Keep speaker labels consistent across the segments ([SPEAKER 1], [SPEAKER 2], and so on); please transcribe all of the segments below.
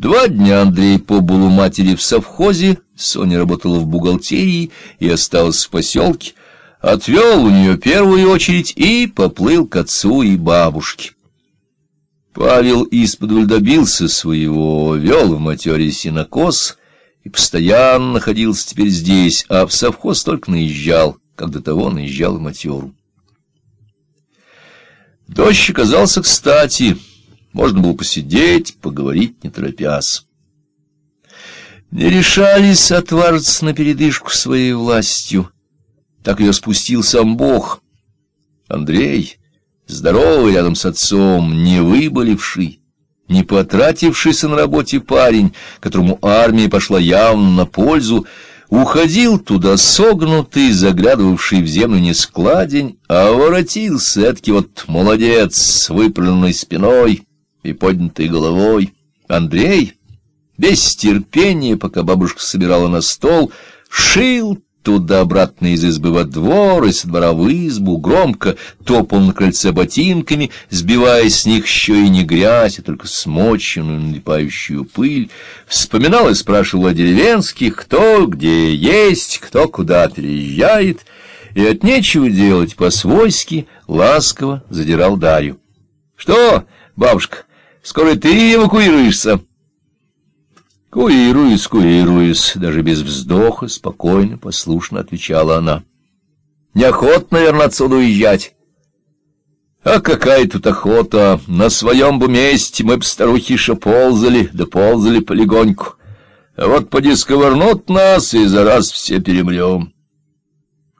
[SPEAKER 1] Два дня Андрей побыл у матери в совхозе, Соня работала в бухгалтерии и осталась в поселке, отвел у нее первую очередь и поплыл к отцу и бабушке. Павел исподволь добился своего, вел в матере синокос и постоянно находился теперь здесь, а в совхоз только наезжал, как до того наезжал в матеру. Дождь оказался кстати, можно было посидеть, поговорить, не торопясь. Не решались отважиться на передышку своей властью. Так ее спустил сам Бог. Андрей, здоровый рядом с отцом, не выболивший, не потратившийся на работе парень, которому армия пошла явно на пользу, уходил туда согнутый, заглядывавший в землю нескладень, а воротился, эдакий вот молодец с выпрямленной спиной и поднятой головой. Андрей без терпения, пока бабушка собирала на стол, шил туда-обратно из избы во двор, из двора в избу, громко топал на крыльце ботинками, сбивая с них еще и не грязь, а только смоченную, налипающую пыль, вспоминал и спрашивал о деревенских, кто где есть, кто куда переезжает, и от нечего делать по-свойски ласково задирал Дарью. — Что, бабушка, скоро ты эвакуируешься? — «Куируюсь, куируюсь», — даже без вздоха, спокойно, послушно отвечала она. «Неохота, наверное, отсюда уезжать». «А какая тут охота! На своем бы месте мы б старухи еще ползали, да ползали полегоньку. А вот поди сковырнут нас, и за раз все перемрем.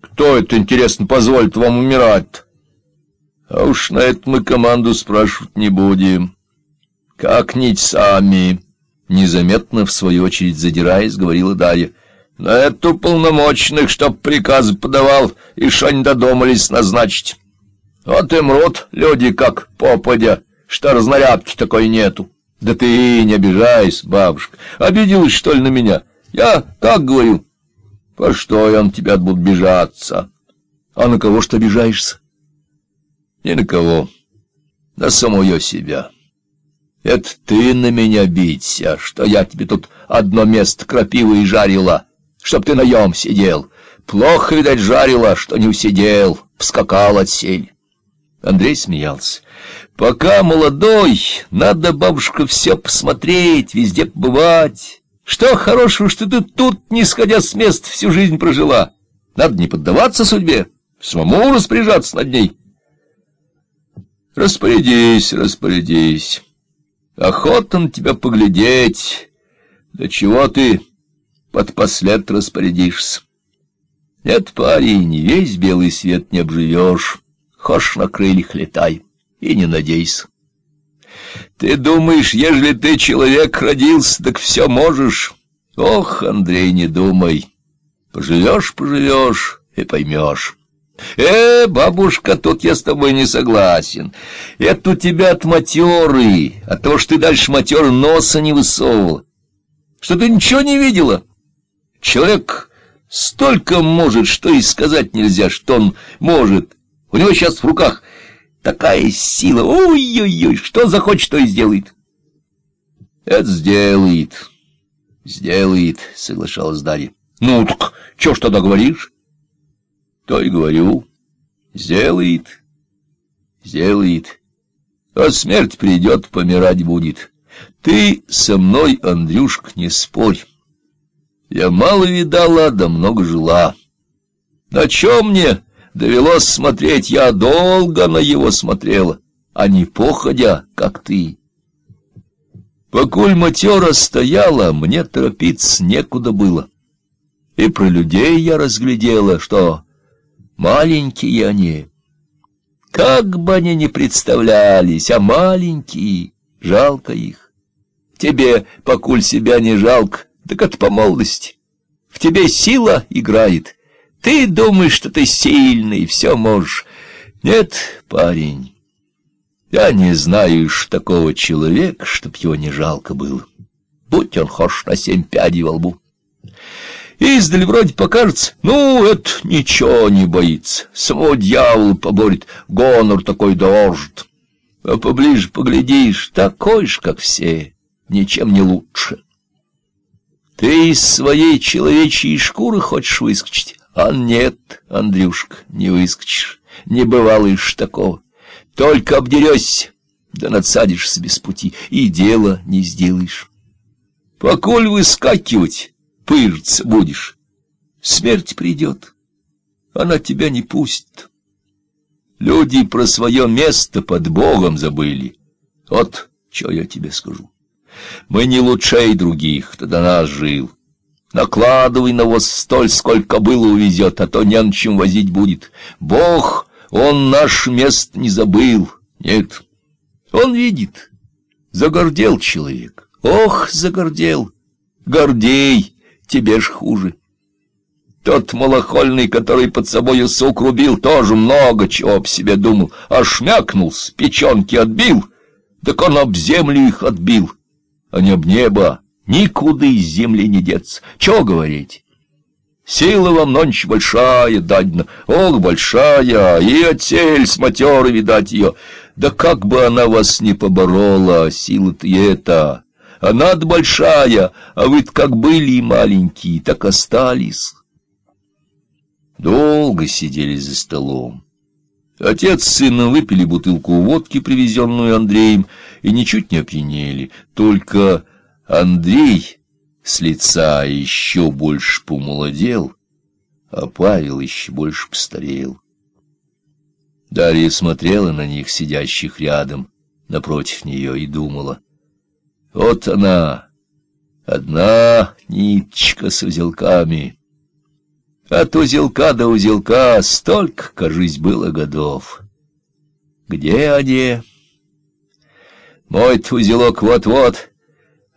[SPEAKER 1] Кто это, интересно, позволит вам умирать А уж на это мы команду спрашивать не будем. Как-нибудь сами». Незаметно, в свою очередь, задираясь, говорила Дарья. На эту полномочных, чтоб приказ подавал, и шо не додумались назначить. Вот и мрут люди, как попадя, что разнарядки такой нету. Да ты не обижайся, бабушка. Обиделась, что ли, на меня? Я так говорю. По что я на тебя буду бежаться? А на кого что обижаешься? Ни на кого. На самое себя. Это ты на меня биться, что я тебе тут одно место крапивы жарила, чтоб ты наем сидел. Плохо, видать, жарила, что не усидел, вскакал от сель. Андрей смеялся. Пока молодой, надо, бабушка, все посмотреть, везде побывать. Что хорошего, что ты тут, не сходя с мест, всю жизнь прожила. Надо не поддаваться судьбе, самому распоряжаться над ней. Распорядись, распорядись. Охота на тебя поглядеть. До чего ты подпослед распорядишься? Нет, парень, весь белый свет не обживешь. Хошь на крыльях летай и не надейся. Ты думаешь, ежели ты человек родился, так все можешь? Ох, Андрей, не думай. Поживешь, поживешь и поймешь. «Э, бабушка, тут я с тобой не согласен. Это у тебя от матеры, от того, что ты дальше матер носа не высовывала. Что ты ничего не видела. Человек столько может, что и сказать нельзя, что он может. У него сейчас в руках такая сила. Ой-ой-ой, что захочет, то и сделает». «Это сделает, сделает», — соглашалась Дарья. «Ну так что ж тогда говоришь?» То и говорю, сделает, сделает. А смерть придет, помирать будет. Ты со мной, Андрюшка, не спорь. Я мало видала, да много жила. На чем мне довелось смотреть, я долго на его смотрела, а не походя, как ты. Покуль матера стояла, мне торопиться некуда было. И про людей я разглядела, что Маленькие они. Как бы они ни представлялись, а маленькие, жалко их. Тебе, покуль себя не жалко, так это по молодости. В тебе сила играет. Ты думаешь, что ты сильный, все можешь. Нет, парень, я не знаю уж такого человека, чтоб его не жалко было. Будь он хошь на семь пядей во лбу. Издали вроде покажется, ну, это ничего не боится, самого дьявола поборет, гонор такой дорожит. А поближе поглядишь, такой ж, как все, ничем не лучше. Ты из своей человечьей шкуры хочешь выскочить? А нет, Андрюшка, не выскочишь. Не бывало ишь такого. Только обдерешься, да надсадишься без пути, и дело не сделаешь. Поколь выскакивать, пыжиться будешь, смерть придет, она тебя не пустит. Люди про свое место под Богом забыли. Вот что я тебе скажу. Мы не лучшей других, кто до нас жил. Накладывай на вас столь, сколько было увезет, а то не на чем возить будет. Бог, он наш мест не забыл. Нет, он видит. Загордел человек. Ох, загордел. Гордей, тебе ж хуже. Тот малохольный, который под собою сук рубил, тоже много чего об себе думал, а шмякнул, с печенки отбил, так он об землю их отбил, а не об небо. Никуда из земли не деться. Чего говорить? Сила вам ночь большая, дадна, ох, большая, и отель с матеры, видать, ее. Да как бы она вас не поборола, сила-то это. Она-то большая, а вы как были маленькие, так остались. Долго сидели за столом. Отец с сыном выпили бутылку водки, привезенную Андреем, и ничуть не опьянели. Только Андрей с лица еще больше помолодел, а Павел еще больше постарел. Дарья смотрела на них, сидящих рядом, напротив нее, и думала. Вот она, одна ниточка с узелками. От узелка до узелка столько, кажись, было годов. Где они? Мой узелок вот-вот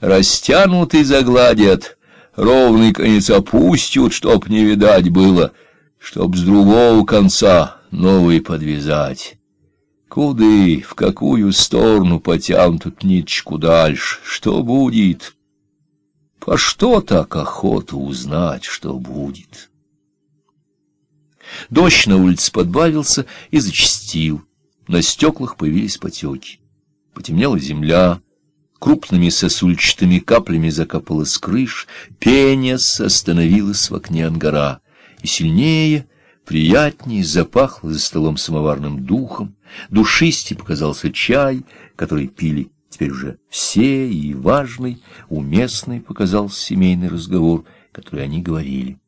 [SPEAKER 1] растянутый загладят, ровный конец опустят, чтоб не видать было, чтоб с другого конца новый подвязать. Куды, в какую сторону потянут ниточку дальше? Что будет? По что так охота узнать, что будет? Дождь на улице подбавился и зачастил. На стеклах появились потеки. Потемнела земля, крупными сосульчатыми каплями закапала с крыш, пенес остановилась в окне ангара, и сильнее, приятнее запахло за столом самоварным духом, душистей показался чай, который пили теперь уже все, и важный, уместный показался семейный разговор, который они говорили.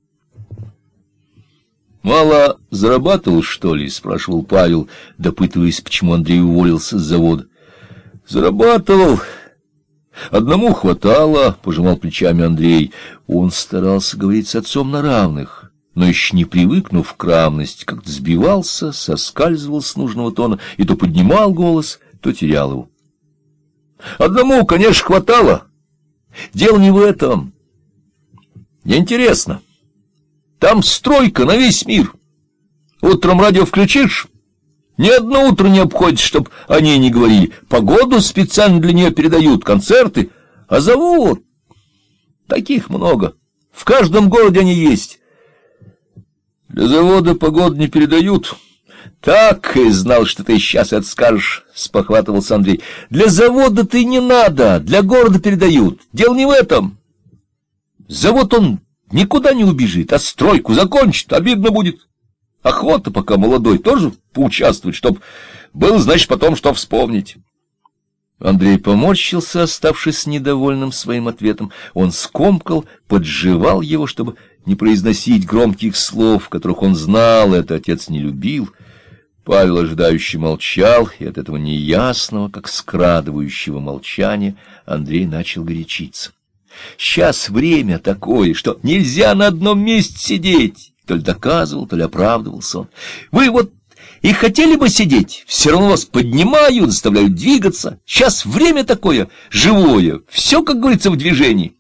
[SPEAKER 1] «Мало зарабатывал, что ли?» — спрашивал Павел, допытываясь, почему Андрей уволился с завода. «Зарабатывал. Одному хватало», — пожимал плечами Андрей. Он старался говорить с отцом на равных, но еще не привыкнув к равности, как-то сбивался, соскальзывал с нужного тона и то поднимал голос, то терял его. «Одному, конечно, хватало. Дело не в этом. Неинтересно». Там стройка на весь мир. Утром радио включишь, ни одно утро не обходит, чтоб о ней не говорили. Погоду специально для нее передают, концерты. А завод... Таких много. В каждом городе они есть. Для завода погоду не передают. Так и знал, что ты сейчас это скажешь, — спохватывался Андрей. Для завода ты не надо, для города передают. Дело не в этом. Завод он Никуда не убежит, а стройку закончит, обидно будет. Охота, пока молодой, тоже поучаствовать, чтоб был, значит, потом что вспомнить. Андрей поморщился, оставшись недовольным своим ответом. Он скомкал, подживал его, чтобы не произносить громких слов, которых он знал, это отец не любил. Павел ожидающе молчал, и от этого неясного, как скрадывающего молчания, Андрей начал горячиться. Сейчас время такое, что нельзя на одном месте сидеть. То ли доказывал, то ли оправдывался он. Вы вот и хотели бы сидеть, все равно вас поднимают, заставляют двигаться. Сейчас время такое, живое, все, как говорится, в движении.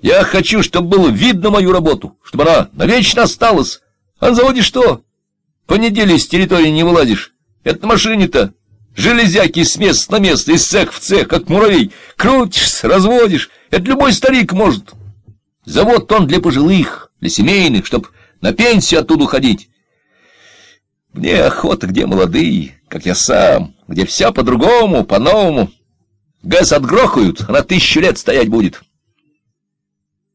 [SPEAKER 1] Я хочу, чтобы было видно мою работу, чтобы она навечно осталась. А на заводе что? По неделе с территории не вылазишь. Это на машине-то. Железяки с места на место, из цех в цех, как муравей. Крутишься, разводишь. Это любой старик может. Завод он для пожилых, для семейных, чтоб на пенсию оттуда уходить. Мне охота, где молодые, как я сам, где вся по-другому, по-новому. ГЭС отгрохают, она тысячу лет стоять будет.